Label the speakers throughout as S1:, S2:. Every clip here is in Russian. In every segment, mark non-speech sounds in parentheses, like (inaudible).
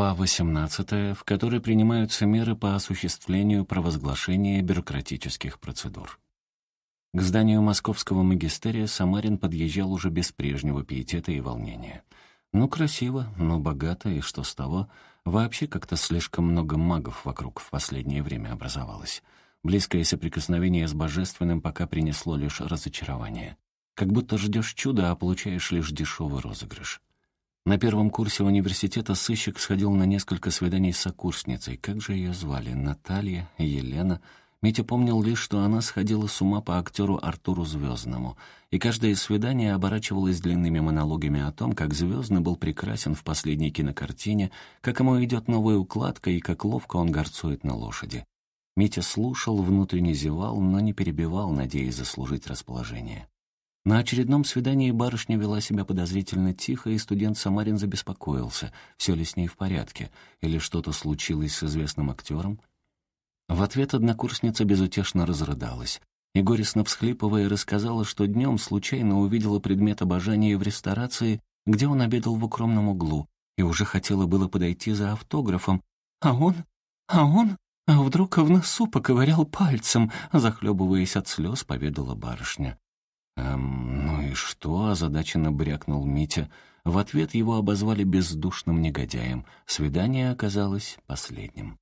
S1: Глава 18, в которой принимаются меры по осуществлению провозглашения бюрократических процедур. К зданию московского магистерия Самарин подъезжал уже без прежнего пиетета и волнения. Ну, красиво, но богато, и что с того? Вообще как-то слишком много магов вокруг в последнее время образовалось. Близкое соприкосновение с божественным пока принесло лишь разочарование. Как будто ждешь чуда, а получаешь лишь дешевый розыгрыш. На первом курсе университета сыщик сходил на несколько свиданий с сокурсницей. Как же ее звали? Наталья? Елена? Митя помнил лишь, что она сходила с ума по актеру Артуру Звездному, и каждое свидание оборачивалось длинными монологами о том, как Звездный был прекрасен в последней кинокартине, как ему идет новая укладка и как ловко он горцует на лошади. Митя слушал, внутренне зевал, но не перебивал, надеясь заслужить расположение. На очередном свидании барышня вела себя подозрительно тихо, и студент Самарин забеспокоился, все ли с ней в порядке, или что-то случилось с известным актером. В ответ однокурсница безутешно разрыдалась. И горестно всхлипывая рассказала, что днем случайно увидела предмет обожания в ресторации, где он обедал в укромном углу, и уже хотела было подойти за автографом, а он... а он... А вдруг в носу поковырял пальцем, захлебываясь от слез, поведала барышня. «Эм, ну и что?» — озадаченно брякнул Митя. В ответ его обозвали бездушным негодяем. Свидание оказалось последним.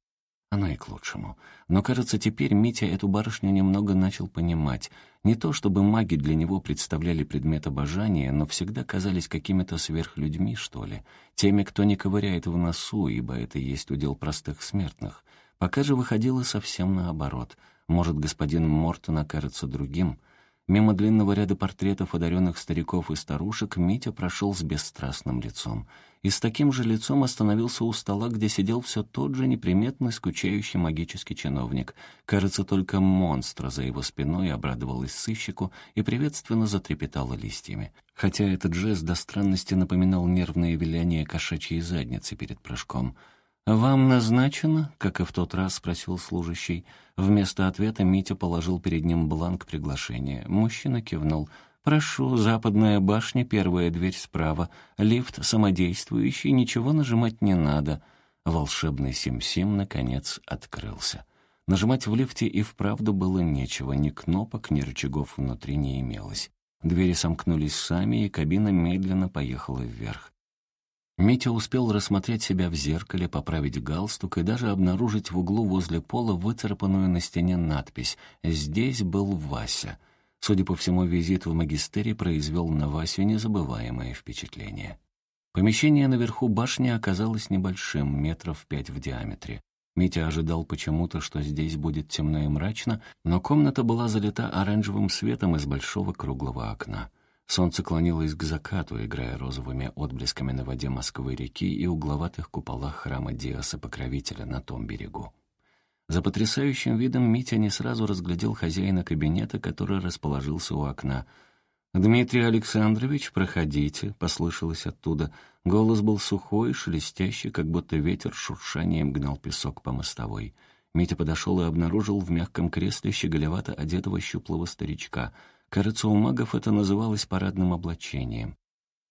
S1: Оно и к лучшему. Но, кажется, теперь Митя эту барышню немного начал понимать. Не то чтобы маги для него представляли предмет обожания, но всегда казались какими-то сверхлюдьми, что ли. Теми, кто не ковыряет в носу, ибо это есть удел простых смертных. Пока же выходило совсем наоборот. Может, господин Мортон окажется другим — Мимо длинного ряда портретов одаренных стариков и старушек Митя прошел с бесстрастным лицом. И с таким же лицом остановился у стола, где сидел все тот же неприметный, скучающий магический чиновник. Кажется, только монстра за его спиной обрадовалась сыщику и приветственно затрепетала листьями. Хотя этот жест до странности напоминал нервное виляние кошачьей задницы перед прыжком — «Вам назначено?» — как и в тот раз спросил служащий. Вместо ответа Митя положил перед ним бланк приглашения. Мужчина кивнул. «Прошу, западная башня, первая дверь справа. Лифт самодействующий, ничего нажимать не надо». Волшебный Сим-Сим, наконец, открылся. Нажимать в лифте и вправду было нечего, ни кнопок, ни рычагов внутри не имелось. Двери сомкнулись сами, и кабина медленно поехала вверх. Митя успел рассмотреть себя в зеркале, поправить галстук и даже обнаружить в углу возле пола выцарапанную на стене надпись «Здесь был Вася». Судя по всему, визит в магистерий произвел на Васю незабываемое впечатление. Помещение наверху башни оказалось небольшим, метров пять в диаметре. Митя ожидал почему-то, что здесь будет темно и мрачно, но комната была залита оранжевым светом из большого круглого окна. Солнце клонилось к закату, играя розовыми отблесками на воде Москвы-реки и угловатых куполах храма Диаса-покровителя на том берегу. За потрясающим видом Митя не сразу разглядел хозяина кабинета, который расположился у окна. «Дмитрий Александрович, проходите», — послышалось оттуда. Голос был сухой, шелестящий, как будто ветер шуршанием гнал песок по мостовой. Митя подошел и обнаружил в мягком кресле щеголевато одетого щуплого старичка — Кажется, у магов это называлось парадным облачением.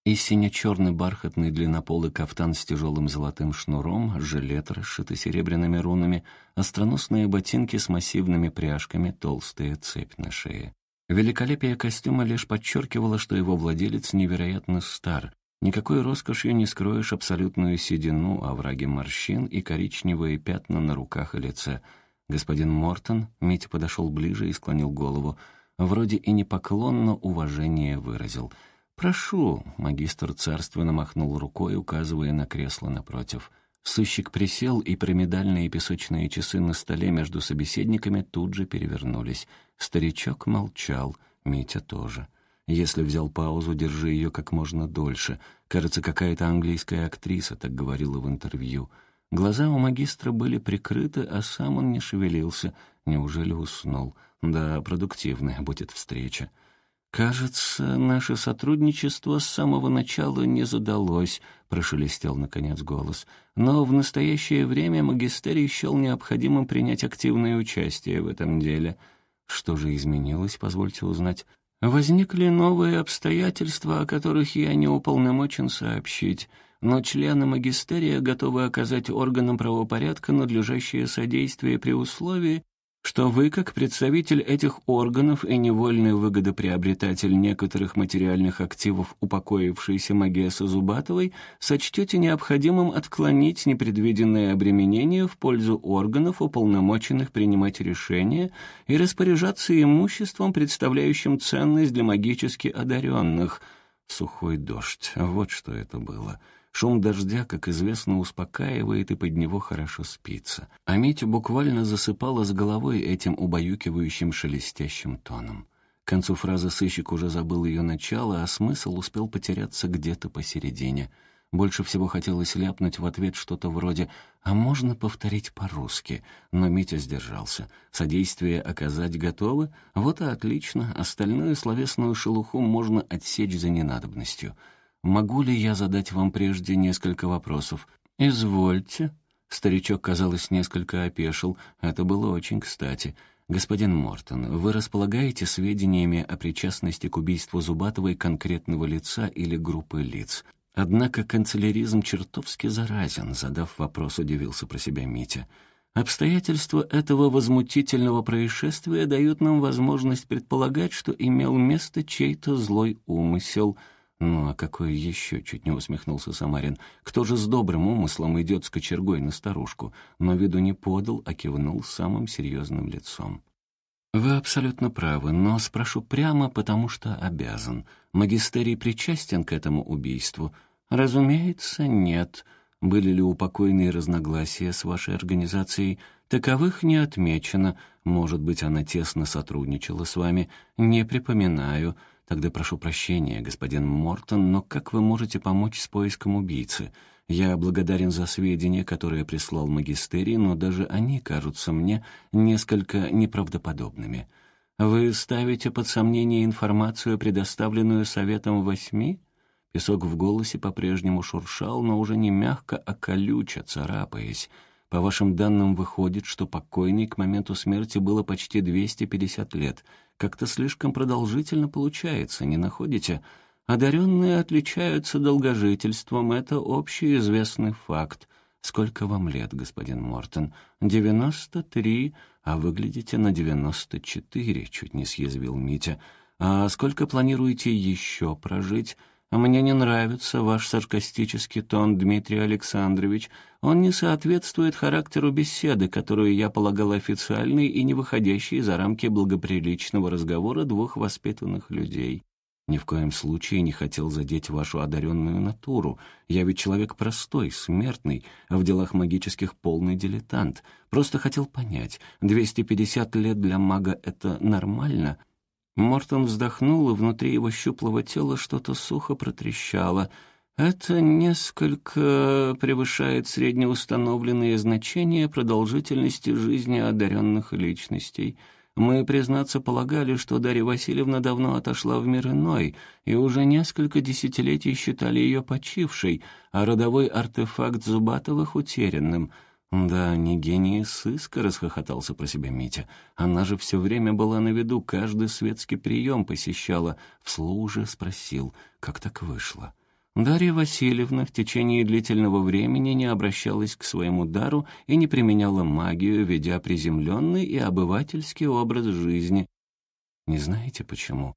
S1: И сине-черный бархатный длиннополый кафтан с тяжелым золотым шнуром, жилет, расшитый серебряными рунами, остроносные ботинки с массивными пряжками, толстая цепь на шее. Великолепие костюма лишь подчеркивало, что его владелец невероятно стар. Никакой роскошью не скроешь абсолютную седину, овраги морщин и коричневые пятна на руках и лице. Господин Мортон, Митя подошел ближе и склонил голову, Вроде и не поклон, но уважение выразил. «Прошу», — магистр царственно махнул рукой, указывая на кресло напротив. Сыщик присел, и пирамидальные песочные часы на столе между собеседниками тут же перевернулись. Старичок молчал, Митя тоже. Если взял паузу, держи ее как можно дольше. Кажется, какая-то английская актриса так говорила в интервью. Глаза у магистра были прикрыты, а сам он не шевелился. Неужели уснул? Да, продуктивная будет встреча. «Кажется, наше сотрудничество с самого начала не задалось», — прошелестел, наконец, голос. «Но в настоящее время магистерий счел необходимым принять активное участие в этом деле. Что же изменилось, позвольте узнать?» «Возникли новые обстоятельства, о которых я не уполномочен сообщить. но члены магистерия готовы оказать органам правопорядка надлежащее содействие при условии, что вы, как представитель этих органов и невольный выгодоприобретатель некоторых материальных активов упокоившейся Магесы Зубатовой, сочтете необходимым отклонить непредвиденное обременение в пользу органов, уполномоченных принимать решения и распоряжаться имуществом, представляющим ценность для магически одаренных. Сухой дождь, вот что это было. Шум дождя, как известно, успокаивает, и под него хорошо спится. А Митю буквально засыпала с головой этим убаюкивающим шелестящим тоном. К концу фразы сыщик уже забыл ее начало, а смысл успел потеряться где-то посередине. Больше всего хотелось ляпнуть в ответ что-то вроде «А можно повторить по-русски?» Но Митя сдержался. «Содействие оказать готовы? Вот и отлично. Остальную словесную шелуху можно отсечь за ненадобностью». Могу ли я задать вам прежде несколько вопросов? Извольте. Старичок, казалось, несколько опешил. Это было очень кстати. «Господин Мортон, вы располагаете сведениями о причастности к убийству Зубатовой конкретного лица или группы лиц?» Однако канцеляризм чертовски заразен, задав вопрос, удивился про себя Митя. Обстоятельства этого возмутительного происшествия дают нам возможность предполагать, что имел место чей-то злой умысел — «Ну а какой еще?» — чуть не усмехнулся Самарин. «Кто же с добрым умыслом идет с кочергой на старушку?» Но виду не подал, а кивнул самым серьезным лицом. «Вы абсолютно правы, но спрошу прямо, потому что обязан. Магистерий причастен к этому убийству?» «Разумеется, нет. Были ли у покойной разногласия с вашей организацией?» «Таковых не отмечено. Может быть, она тесно сотрудничала с вами. Не припоминаю». Тогда прошу прощения, господин Мортон, но как вы можете помочь с поиском убийцы? Я благодарен за сведения, которые прислал магистерий, но даже они кажутся мне несколько неправдоподобными. Вы ставите под сомнение информацию, предоставленную Советом Восьми? Песок в голосе по-прежнему шуршал, но уже не мягко, а колюче, царапаясь. По вашим данным, выходит, что покойный к моменту смерти было почти 250 лет — как-то слишком продолжительно получается, не находите? Одаренные отличаются долгожительством, это общеизвестный факт. Сколько вам лет, господин Мортон? Девяносто три, а выглядите на девяносто четыре, чуть не съязвил Митя. А сколько планируете еще прожить? «Мне не нравится ваш саркастический тон, Дмитрий Александрович. Он не соответствует характеру беседы, которую я полагал официальной и не выходящей за рамки благоприличного разговора двух воспитанных людей. Ни в коем случае не хотел задеть вашу одаренную натуру. Я ведь человек простой, смертный, а в делах магических полный дилетант. Просто хотел понять, 250 лет для мага — это нормально?» Мортон вздохнул, и внутри его щуплого тела что-то сухо протрещало. Это несколько превышает среднеустановленные значения продолжительности жизни одаренных личностей. Мы, признаться, полагали, что Дарья Васильевна давно отошла в мир иной, и уже несколько десятилетий считали ее почившей, а родовой артефакт Зубатовых утерянным — «Да, не гений сыска», — расхохотался про себя Митя. «Она же все время была на виду, каждый светский прием посещала». Вслух же спросил, как так вышло. Дарья Васильевна в течение длительного времени не обращалась к своему дару и не применяла магию, ведя приземленный и обывательский образ жизни. Не знаете почему?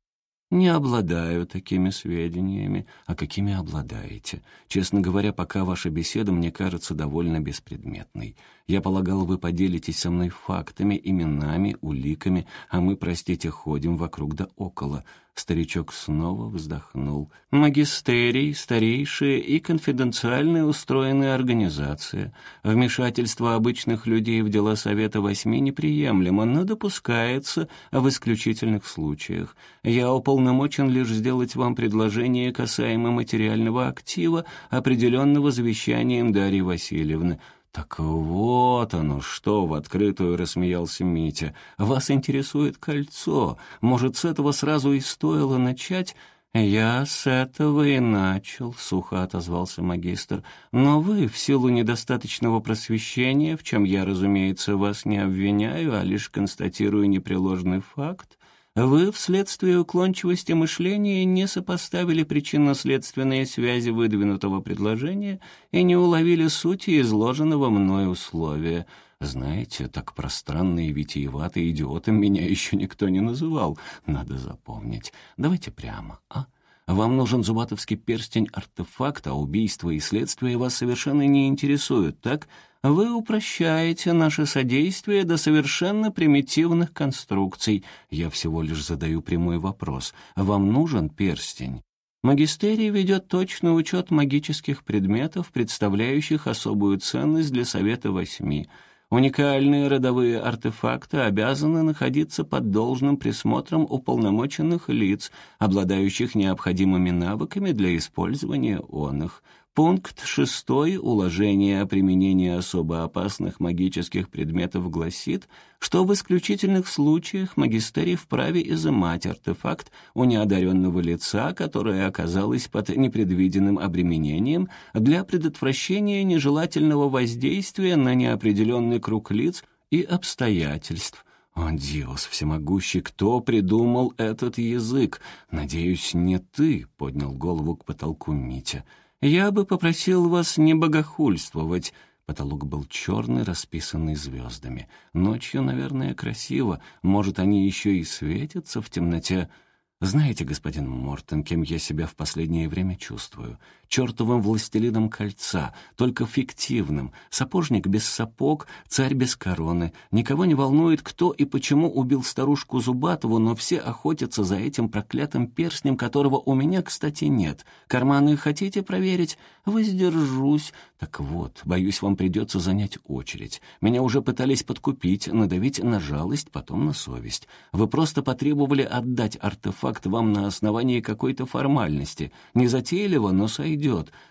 S1: «Не обладаю такими сведениями. А какими обладаете? Честно говоря, пока ваша беседа мне кажется довольно беспредметной. Я полагал, вы поделитесь со мной фактами, именами, уликами, а мы, простите, ходим вокруг да около. Старичок снова вздохнул. «Магистерий — старейшая и конфиденциально устроенная организация. Вмешательство обычных людей в дела Совета Восьми неприемлемо, но допускается в исключительных случаях. Я уполномочен лишь сделать вам предложение касаемо материального актива, определенного завещанием Дарьи Васильевны». «Так вот оно что!» — в открытую рассмеялся Митя. «Вас интересует кольцо. Может, с этого сразу и стоило начать?» «Я с этого и начал», — сухо отозвался магистр. «Но вы, в силу недостаточного просвещения, в чем я, разумеется, вас не обвиняю, а лишь констатирую непреложный факт, Вы вследствие уклончивости мышления не сопоставили причинно-следственные связи выдвинутого предложения и не уловили сути изложенного мной условия. Знаете, так пространно и витиевато идиотом меня (laughs) еще никто не называл. Надо запомнить. Давайте прямо, а? Вам нужен зубатовский перстень-артефакт, а убийство и следствие вас совершенно не интересуют, так? Вы упрощаете наше содействие до совершенно примитивных конструкций. Я всего лишь задаю прямой вопрос. Вам нужен перстень? Магистерий ведет точный учет магических предметов, представляющих особую ценность для Совета Восьми — Уникальные родовые артефакты обязаны находиться под должным присмотром уполномоченных лиц, обладающих необходимыми навыками для использования он их. Пункт шестой уложения о применении особо опасных магических предметов гласит, что в исключительных случаях магистерий вправе изымать артефакт у неодаренного лица, которое оказалось под непредвиденным обременением для предотвращения нежелательного воздействия на неопределенный круг лиц и обстоятельств. «О, Диос всемогущий, кто придумал этот язык? Надеюсь, не ты», — поднял голову к потолку Митя. «Я бы попросил вас не богохульствовать». Потолок был черный, расписанный звездами. Ночью, наверное, красиво. Может, они еще и светятся в темноте. Знаете, господин Мортон, кем я себя в последнее время чувствую? Чертовым властелином кольца, только фиктивным. Сапожник без сапог, царь без короны. Никого не волнует, кто и почему убил старушку Зубатову, но все охотятся за этим проклятым перстнем, которого у меня, кстати, нет. Карманы хотите проверить? Воздержусь. Так вот, боюсь, вам придется занять очередь. Меня уже пытались подкупить, надавить на жалость, потом на совесть. Вы просто потребовали отдать артефакт факт вам на основании какой-то формальности. Не затейливо, но сойдет.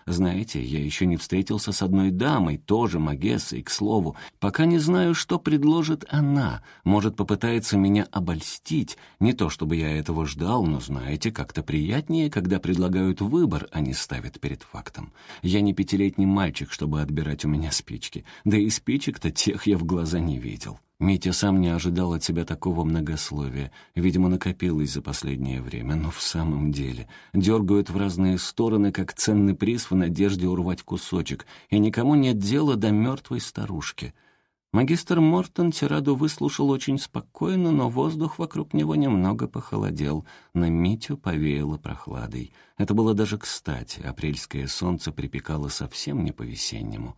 S1: Знаете, я еще не встретился с одной дамой, тоже Магессой, к слову. Пока не знаю, что предложит она. Может, попытается меня обольстить. Не то, чтобы я этого ждал, но, знаете, как-то приятнее, когда предлагают выбор, а не ставят перед фактом. Я не пятилетний мальчик, чтобы отбирать у меня спички. Да и спичек-то тех я в глаза не видел. Митя сам не ожидал от себя такого многословия. Видимо, накопилось за последнее время. Но в самом деле дергают в разные стороны, как ценный приз в надежде урвать кусочек. И никому нет дела до мертвой старушки. Магистр Мортон тираду выслушал очень спокойно, но воздух вокруг него немного похолодел. На Митю повеяло прохладой. Это было даже кстати. Апрельское солнце припекало совсем не по-весеннему.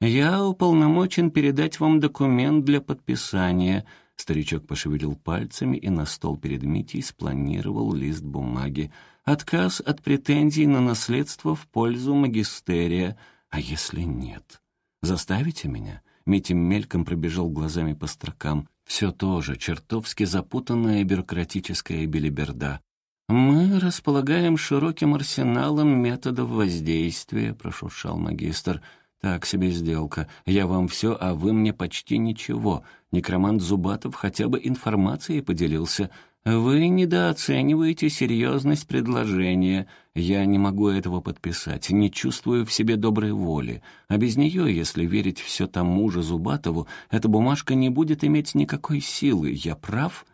S1: «Я уполномочен передать вам документ для подписания». Старичок пошевелил пальцами и на стол перед Митей спланировал лист бумаги. «Отказ от претензий на наследство в пользу магистерия. А если нет? Заставите меня?» Митя мельком пробежал глазами по строкам. «Все то же, чертовски запутанная бюрократическая белиберда. «Мы располагаем широким арсеналом методов воздействия», — прошуршал магистр. «Так себе сделка. Я вам все, а вы мне почти ничего. Некромант Зубатов хотя бы информацией поделился. Вы недооцениваете серьезность предложения. Я не могу этого подписать, не чувствую в себе доброй воли. А без нее, если верить все тому же Зубатову, эта бумажка не будет иметь никакой силы. Я прав?»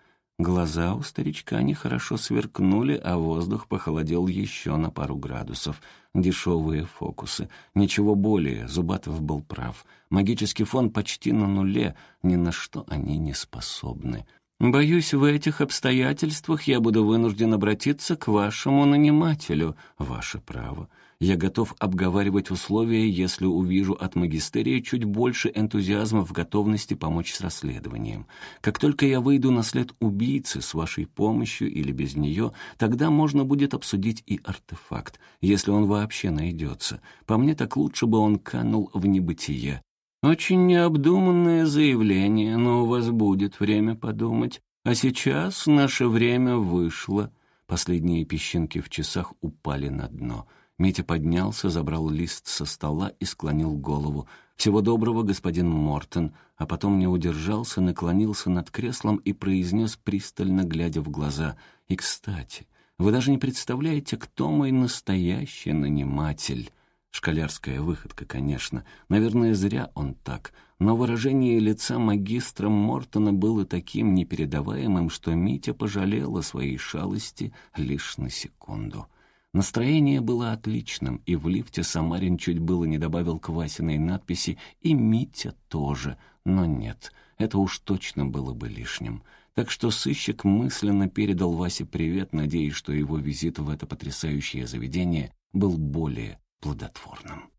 S1: Глаза у старичка нехорошо сверкнули, а воздух похолодел еще на пару градусов. Дешевые фокусы. Ничего более, Зубатов был прав. Магический фон почти на нуле, ни на что они не способны. «Боюсь, в этих обстоятельствах я буду вынужден обратиться к вашему нанимателю. Ваше право. Я готов обговаривать условия, если увижу от магистерия чуть больше энтузиазма в готовности помочь с расследованием. Как только я выйду на след убийцы с вашей помощью или без нее, тогда можно будет обсудить и артефакт, если он вообще найдется. По мне, так лучше бы он канул в небытие. Очень необдуманное заявление, но у вас будет время подумать. А сейчас наше время вышло. Последние песчинки в часах упали на дно — Митя поднялся, забрал лист со стола и склонил голову. «Всего доброго, господин Мортон», а потом не удержался, наклонился над креслом и произнес, пристально глядя в глаза. «И, кстати, вы даже не представляете, кто мой настоящий наниматель». Школярская выходка, конечно. Наверное, зря он так. Но выражение лица магистра Мортона было таким непередаваемым, что Митя пожалела своей шалости лишь на секунду. Настроение было отличным, и в лифте Самарин чуть было не добавил к Васиной надписи «И Митя тоже». Но нет, это уж точно было бы лишним. Так что сыщик мысленно передал Васе привет, надеясь, что его визит в это потрясающее заведение был более плодотворным.